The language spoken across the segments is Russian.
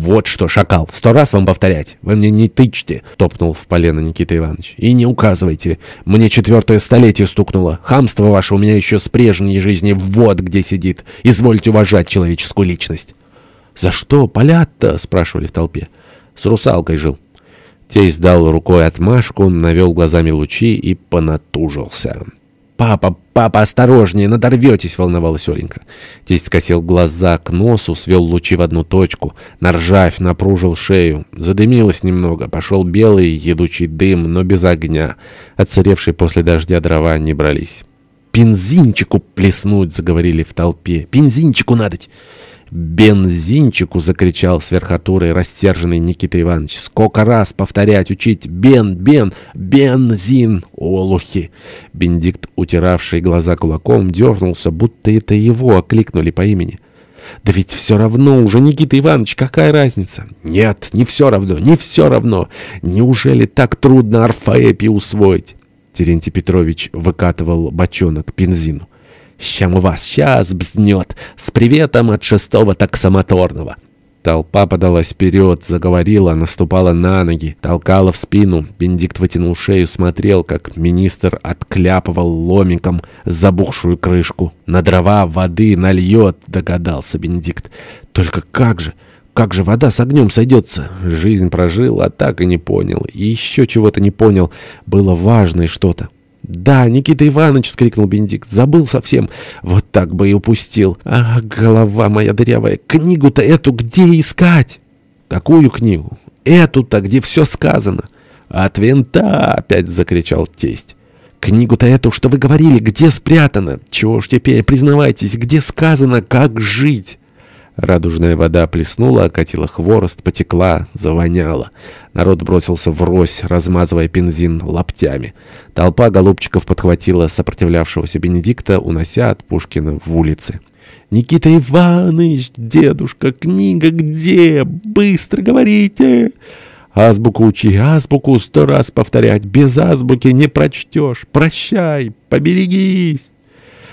«Вот что, шакал, сто раз вам повторять. Вы мне не тычьте», — топнул в полено Никита Иванович. «И не указывайте. Мне четвертое столетие стукнуло. Хамство ваше у меня еще с прежней жизни вот где сидит. Извольте уважать человеческую личность». «За что палят-то?» — спрашивали в толпе. «С русалкой жил». Тесть дал рукой отмашку, навел глазами лучи и понатужился. «Папа, папа, осторожнее, надорветесь!» — волновалась Оленька. Тесть скосил глаза к носу, свел лучи в одну точку. Наржавь напружил шею. Задымилось немного. Пошел белый едучий дым, но без огня. Отсыревшие после дождя дрова не брались. «Бензинчику плеснуть!» — заговорили в толпе. «Бензинчику надоть!» «Бензинчику!» — закричал с верхотурой растерженный Никита Иванович. «Сколько раз повторять, учить! Бен, бен, бензин! Олухи!» Бендикт, утиравший глаза кулаком, дернулся, будто это его окликнули по имени. «Да ведь все равно уже, Никита Иванович, какая разница?» «Нет, не все равно, не все равно! Неужели так трудно орфоэпи усвоить?» Терентий Петрович выкатывал бочонок бензину. «Щам у вас сейчас бзнет! С приветом от шестого таксомоторного!» Толпа подалась вперед, заговорила, наступала на ноги, толкала в спину. Бенедикт вытянул шею, смотрел, как министр откляпывал ломиком забухшую крышку. «На дрова воды нальет», — догадался Бенедикт. «Только как же, как же вода с огнем сойдется?» Жизнь прожил, а так и не понял. И еще чего-то не понял. Было важное что-то. «Да, Никита Иванович!» — вскрикнул Бенедикт. «Забыл совсем. Вот так бы и упустил. А, голова моя дырявая, книгу-то эту где искать?» «Какую книгу?» «Эту-то, где все сказано». «От винта!» — опять закричал тесть. «Книгу-то эту, что вы говорили, где спрятана? Чего ж теперь, признавайтесь, где сказано, как жить?» Радужная вода плеснула, окатила хворост, потекла, завоняла. Народ бросился врозь, размазывая бензин лаптями. Толпа голубчиков подхватила сопротивлявшегося Бенедикта, унося от Пушкина в улицы. «Никита Иванович, дедушка, книга где? Быстро говорите!» «Азбуку учи, азбуку сто раз повторять, без азбуки не прочтешь. Прощай, поберегись!»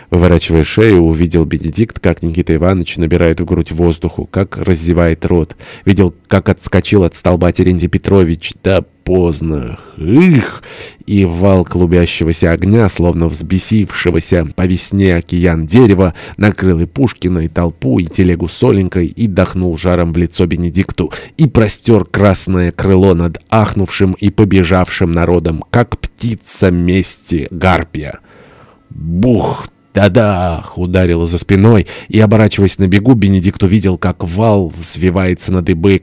Выворачивая шею, увидел Бенедикт, как Никита Иванович набирает в грудь воздуху, как раздевает рот. Видел, как отскочил от столба Терентий Петрович. Да поздно. Их! И вал клубящегося огня, словно взбесившегося по весне океан дерева, накрыл и Пушкина, и толпу, и телегу с Оленькой, и дохнул жаром в лицо Бенедикту, и простер красное крыло над ахнувшим и побежавшим народом, как птица мести гарпия. Бух! «Да-да!» — ударило за спиной, и, оборачиваясь на бегу, Бенедикт увидел, как вал взвивается на дыбы,